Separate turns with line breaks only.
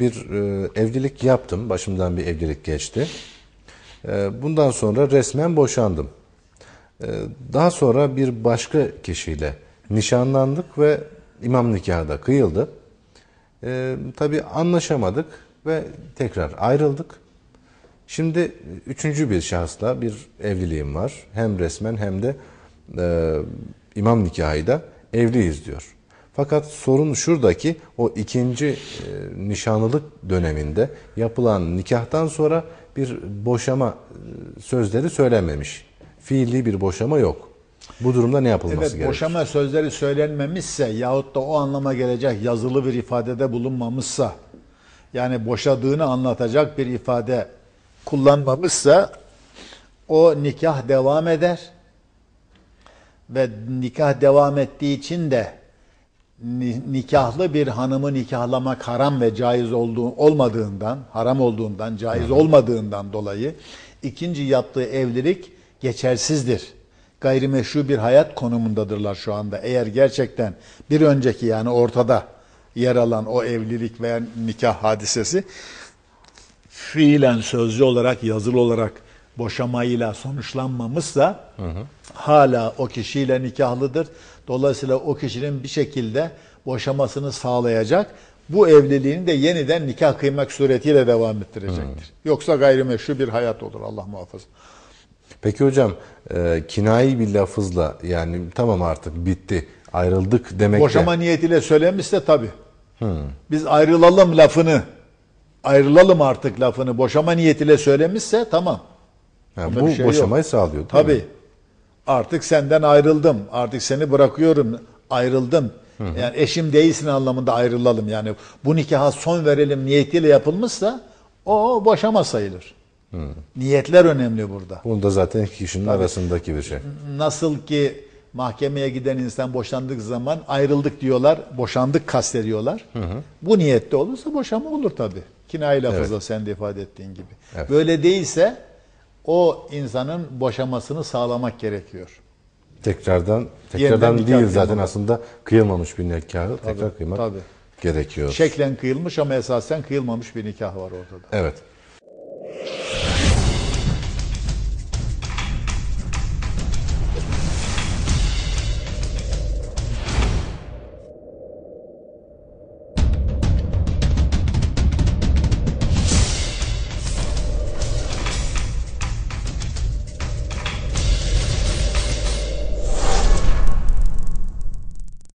bir e, evlilik yaptım. Başımdan bir evlilik geçti. E, bundan sonra resmen boşandım. E, daha sonra bir başka kişiyle nişanlandık ve imam nikahı da kıyıldı. E, tabii anlaşamadık ve tekrar ayrıldık. Şimdi üçüncü bir şahısla bir evliliğim var. Hem resmen hem de e, imam nikahıyla evliyiz diyor. Fakat sorun şuradaki o ikinci e, nişanlılık döneminde yapılan nikahtan sonra bir boşama e, sözleri söylenmemiş. Fiili bir boşama yok. Bu durumda ne yapılması
Evet
gerekir?
boşama sözleri söylenmemişse yahut da o anlama gelecek yazılı bir ifadede bulunmamışsa yani boşadığını anlatacak bir ifade kullanmamışsa o nikah devam eder ve nikah devam ettiği için de nikahlı bir hanımı nikahlamak haram ve caiz olduğu olmadığından, haram olduğundan, caiz olmadığından dolayı ikinci yaptığı evlilik geçersizdir. Gayrimeşru bir hayat konumundadırlar şu anda. Eğer gerçekten bir önceki yani ortada yer alan o evlilik veya nikah hadisesi fiilen sözlü olarak, yazılı olarak boşamayla sonuçlanmamışsa hala o kişiyle nikahlıdır. Dolayısıyla o kişinin bir şekilde boşamasını sağlayacak. Bu evliliğini de yeniden nikah kıymak suretiyle devam ettirecektir. Yoksa gayrimeşru bir hayat olur Allah muhafaza.
Peki hocam e, kinayi bir lafızla yani tamam artık bitti ayrıldık demekle
Boşama niyetiyle söylemişse tabii. Biz ayrılalım lafını, ayrılalım artık lafını boşama niyetiyle söylemişse tamam.
Ha,
Bunda
bu
şey
boşamayı
yok.
sağlıyor?
Tabii. Artık senden ayrıldım. Artık seni bırakıyorum. Ayrıldım. Yani eşim değilsin anlamında ayrılalım. Yani bu nikaha son verelim niyetiyle yapılmışsa o boşama sayılır. Niyetler önemli burada.
Bunu da zaten iki kişinin arasındaki bir şey.
Nasıl ki mahkemeye giden insan boşandık zaman ayrıldık diyorlar, boşandık kastediyorlar. Bu niyette olursa boşama olur tabii. Kinayi lafızla sen de ifade ettiğin gibi.
Evet.
Böyle değilse o insanın boşamasını sağlamak gerekiyor.
Tekrardan tekrardan değil zaten
kıyılmalı.
aslında kıyılmamış bir nikahı tekrar kıymak
tabii.
gerekiyor.
Şeklen kıyılmış ama esasen kıyılmamış bir nikah var ortada.
Evet.